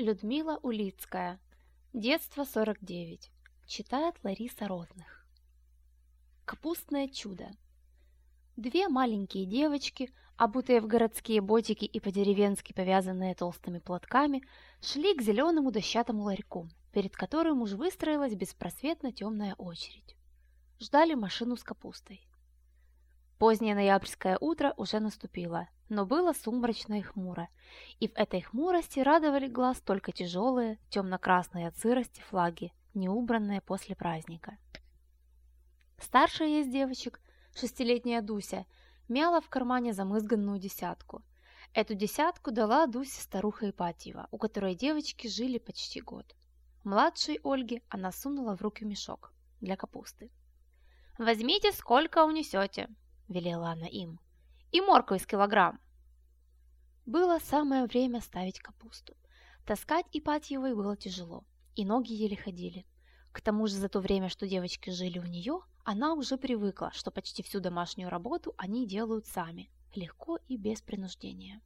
Людмила Улицкая. Детство 49. Читает Лариса Ротных. Капустное чудо. Две маленькие девочки, обутые в городские ботики и по-деревенски повязанные толстыми платками, шли к зеленому дощатому ларьку, перед которым уж выстроилась беспросветно темная очередь. Ждали машину с капустой. Позднее ноябрьское утро уже наступило, но было сумрачно и хмуро, и в этой хмурости радовали глаз только тяжелые, темно-красные от сырости флаги, неубранные после праздника. Старшая из девочек, шестилетняя Дуся, мяла в кармане замызганную десятку. Эту десятку дала Дусе старуха Ипатьева, у которой девочки жили почти год. Младшей Ольге она сунула в руки мешок для капусты. «Возьмите, сколько унесете», велела она им. «И морковь из килограмм!» Было самое время ставить капусту. Таскать Ипатьевой было тяжело, и ноги еле ходили. К тому же за то время, что девочки жили у нее, она уже привыкла, что почти всю домашнюю работу они делают сами, легко и без принуждения.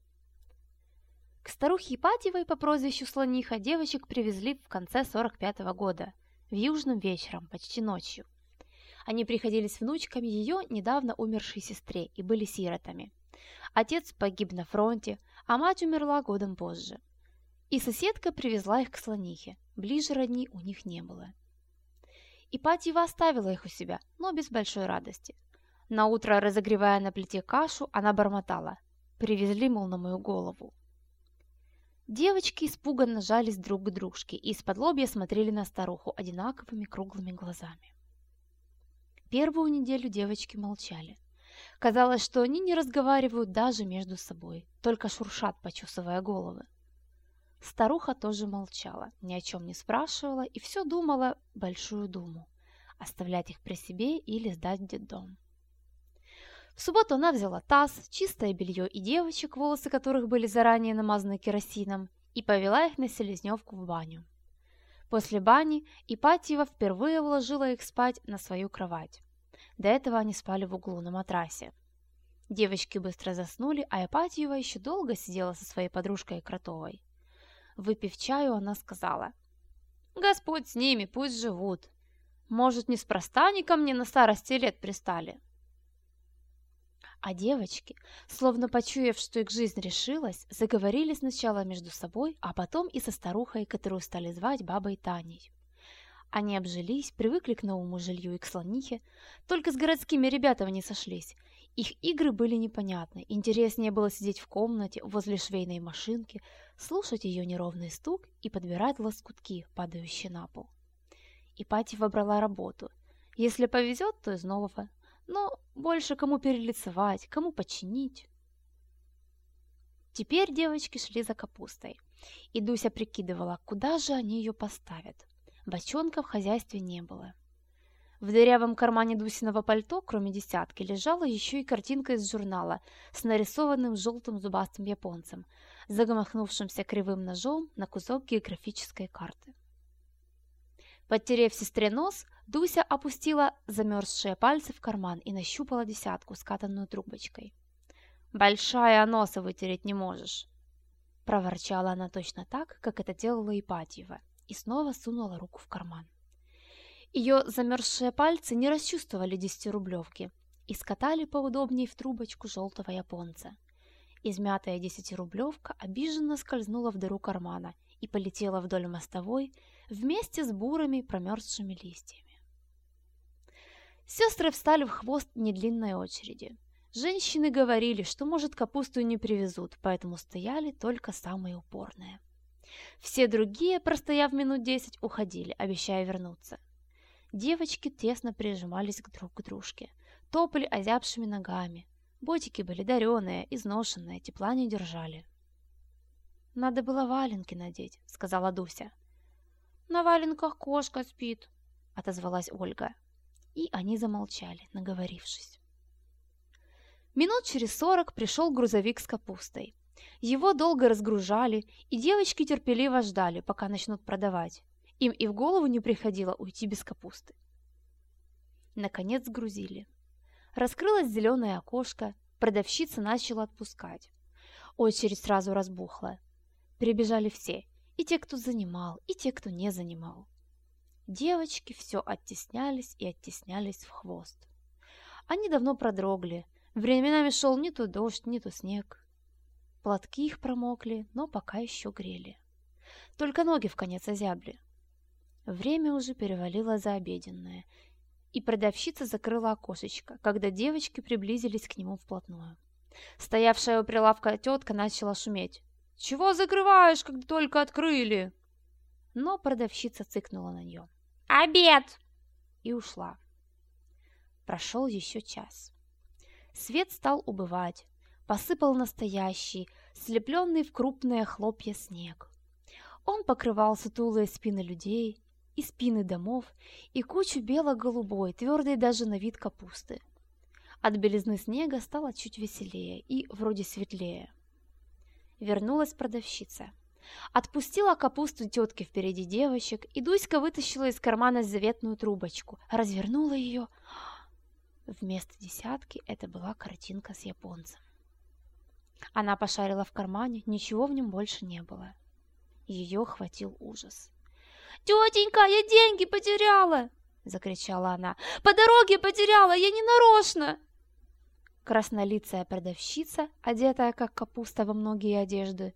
К старухе Ипатьевой по прозвищу Слониха девочек привезли в конце 45 -го года, в южном вечером, почти ночью. Они приходились внучками ее недавно умершей сестре и были сиротами. Отец погиб на фронте, а мать умерла годом позже. И соседка привезла их к слонихе, ближе родни у них не было. Ипатьева оставила их у себя, но без большой радости. На утро, разогревая на плите кашу, она бормотала. Привезли, мол, на мою голову. Девочки испуганно жались друг к дружке и из-под лобья смотрели на старуху одинаковыми круглыми глазами. Первую неделю девочки молчали. Казалось, что они не разговаривают даже между собой, только шуршат, почесывая головы. Старуха тоже молчала, ни о чем не спрашивала и все думала большую думу – оставлять их при себе или сдать в детдом. В субботу она взяла таз, чистое белье и девочек, волосы которых были заранее намазаны керосином, и повела их на селезневку в баню. После бани Ипатьева впервые уложила их спать на свою кровать. До этого они спали в углу на матрасе. Девочки быстро заснули, а Ипатьева еще долго сидела со своей подружкой Кротовой. Выпив чаю, она сказала, «Господь с ними, пусть живут. Может, неспроста они ко мне на старости лет пристали?» А девочки, словно почуяв, что их жизнь решилась, заговорили сначала между собой, а потом и со старухой, которую стали звать бабой Таней. Они обжились, привыкли к новому жилью и к слонихе, только с городскими ребятами не сошлись. Их игры были непонятны, интереснее было сидеть в комнате возле швейной машинки, слушать ее неровный стук и подбирать лоскутки, падающие на пол. Ипатьева брала работу. Если повезет, то из нового. Но больше кому перелицевать, кому починить. Теперь девочки шли за капустой. И Дуся прикидывала, куда же они ее поставят. Бочонка в хозяйстве не было. В дырявом кармане Дусиного пальто, кроме десятки, лежала еще и картинка из журнала с нарисованным желтым зубастым японцем, загомохнувшимся кривым ножом на кусок географической карты. Подтерев сестре нос, Дуся опустила замерзшие пальцы в карман и нащупала десятку, скатанную трубочкой. «Большая носа вытереть не можешь!» Проворчала она точно так, как это делала Ипатьева и снова сунула руку в карман. Ее замерзшие пальцы не расчувствовали десятирублевки и скатали поудобнее в трубочку желтого японца. Измятая десятирублевка обиженно скользнула в дыру кармана и полетела вдоль мостовой вместе с бурыми промерзшими листьями. Сестры встали в хвост недлинной очереди. Женщины говорили, что, может, капусту не привезут, поэтому стояли только самые упорные. Все другие, простояв минут десять, уходили, обещая вернуться. Девочки тесно прижимались друг к дружке, топали озябшими ногами. Ботики были дареные, изношенные, тепла не держали. «Надо было валенки надеть», — сказала Дуся. «На валенках кошка спит», — отозвалась Ольга. И они замолчали, наговорившись. Минут через сорок пришел грузовик с капустой. Его долго разгружали, и девочки терпеливо ждали, пока начнут продавать. Им и в голову не приходило уйти без капусты. Наконец сгрузили. Раскрылось зеленое окошко, продавщица начала отпускать. Очередь сразу разбухла. Прибежали все. и те, кто занимал, и те, кто не занимал. Девочки все оттеснялись и оттеснялись в хвост. Они давно продрогли, временами шел не то дождь, не то снег. Платки их промокли, но пока еще грели. Только ноги в конец озябли. Время уже перевалило за обеденное, и продавщица закрыла окошечко, когда девочки приблизились к нему вплотную. Стоявшая у прилавка тетка начала шуметь. «Чего закрываешь, когда только открыли?» Но продавщица цыкнула на нее. «Обед!» и ушла. Прошел еще час. Свет стал убывать, посыпал настоящий, слепленный в крупные хлопья снег. Он покрывал сутулые спины людей, и спины домов, и кучу бело-голубой, твердой даже на вид капусты. От белизны снега стало чуть веселее и вроде светлее. Вернулась продавщица. Отпустила капусту тетке впереди девочек, и Дуська вытащила из кармана заветную трубочку, развернула ее. Вместо десятки это была картинка с японцем. Она пошарила в кармане, ничего в нем больше не было. Ее хватил ужас. «Тетенька, я деньги потеряла!» — закричала она. «По дороге потеряла, я не нарочно!» Краснолицая продавщица, одетая как капуста во многие одежды,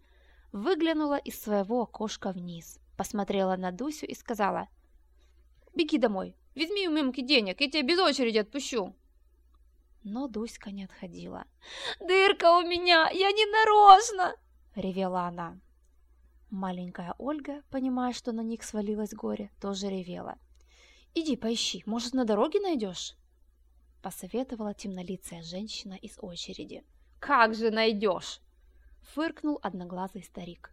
выглянула из своего окошка вниз, посмотрела на Дусю и сказала «Беги домой, возьми у мамки денег, я тебя без очереди отпущу!» Но Дуська не отходила. «Дырка у меня, я не нарочно!» — ревела она. Маленькая Ольга, понимая, что на них свалилось горе, тоже ревела. «Иди поищи, может, на дороге найдешь?» Посоветовала темнолицая женщина из очереди. «Как же найдешь?» Фыркнул одноглазый старик.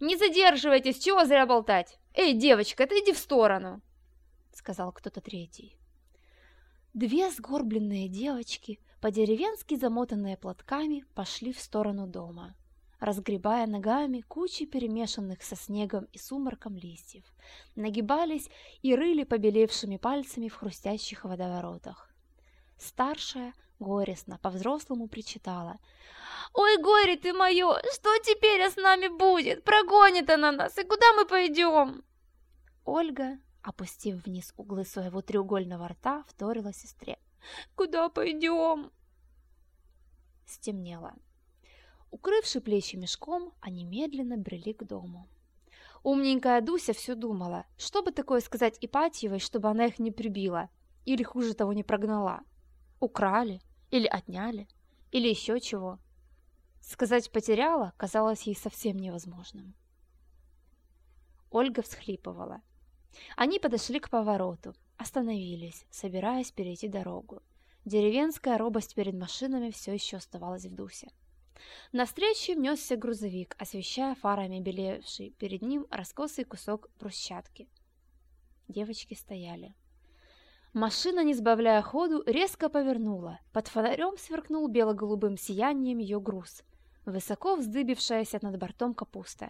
«Не задерживайтесь, чего зря болтать? Эй, девочка, отойди в сторону!» Сказал кто-то третий. Две сгорбленные девочки, по-деревенски замотанные платками, пошли в сторону дома разгребая ногами кучи перемешанных со снегом и сумраком листьев, нагибались и рыли побелевшими пальцами в хрустящих водоворотах. Старшая горестно по-взрослому причитала. «Ой, горе ты мое! Что теперь с нами будет? Прогонит она нас, и куда мы пойдем?» Ольга, опустив вниз углы своего треугольного рта, вторила сестре. «Куда пойдем?» Стемнело. Укрывши плечи мешком, они медленно брели к дому. Умненькая Дуся все думала, что бы такое сказать Ипатьевой, чтобы она их не прибила, или хуже того не прогнала. Украли, или отняли, или еще чего. Сказать «потеряла» казалось ей совсем невозможным. Ольга всхлипывала. Они подошли к повороту, остановились, собираясь перейти дорогу. Деревенская робость перед машинами все еще оставалась в Дусе. Навстречу несся грузовик, освещая фарами белевший перед ним раскосый кусок брусчатки. Девочки стояли. Машина, не сбавляя ходу, резко повернула. Под фонарем сверкнул бело-голубым сиянием ее груз, высоко вздыбившаяся над бортом капуста.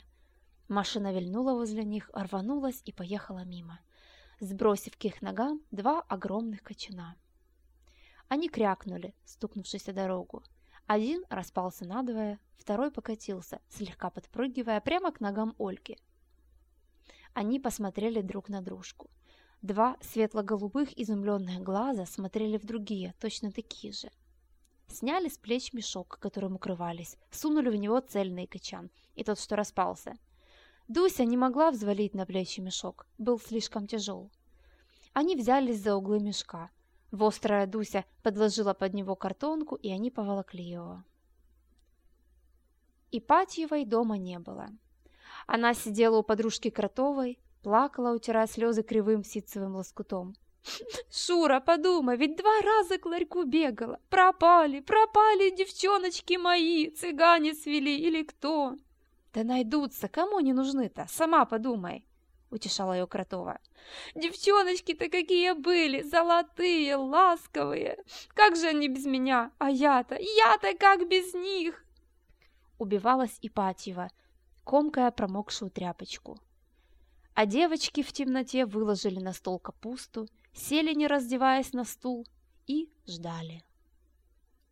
Машина вильнула возле них, рванулась и поехала мимо, сбросив к их ногам два огромных кочана. Они крякнули, стукнувшись о дорогу. Один распался надвое, второй покатился, слегка подпрыгивая прямо к ногам Ольги. Они посмотрели друг на дружку. Два светло-голубых изумленных глаза смотрели в другие, точно такие же. Сняли с плеч мешок, которым укрывались, сунули в него цельный качан, и тот, что распался. Дуся не могла взвалить на плечи мешок, был слишком тяжел. Они взялись за углы мешка, Вострая Дуся подложила под него картонку, и они поволокли его. Ипатьевой дома не было. Она сидела у подружки Кротовой, плакала, утирая слезы кривым ситцевым лоскутом. «Шура, подумай, ведь два раза к ларьку бегала. Пропали, пропали девчоночки мои, цыгане свели или кто?» «Да найдутся, кому не нужны-то, сама подумай!» — утешала ее Кротова. «Девчоночки-то какие были! Золотые, ласковые! Как же они без меня? А я-то, я-то как без них!» Убивалась Ипатьева, комкая промокшую тряпочку. А девочки в темноте выложили на стол капусту, сели, не раздеваясь на стул, и ждали.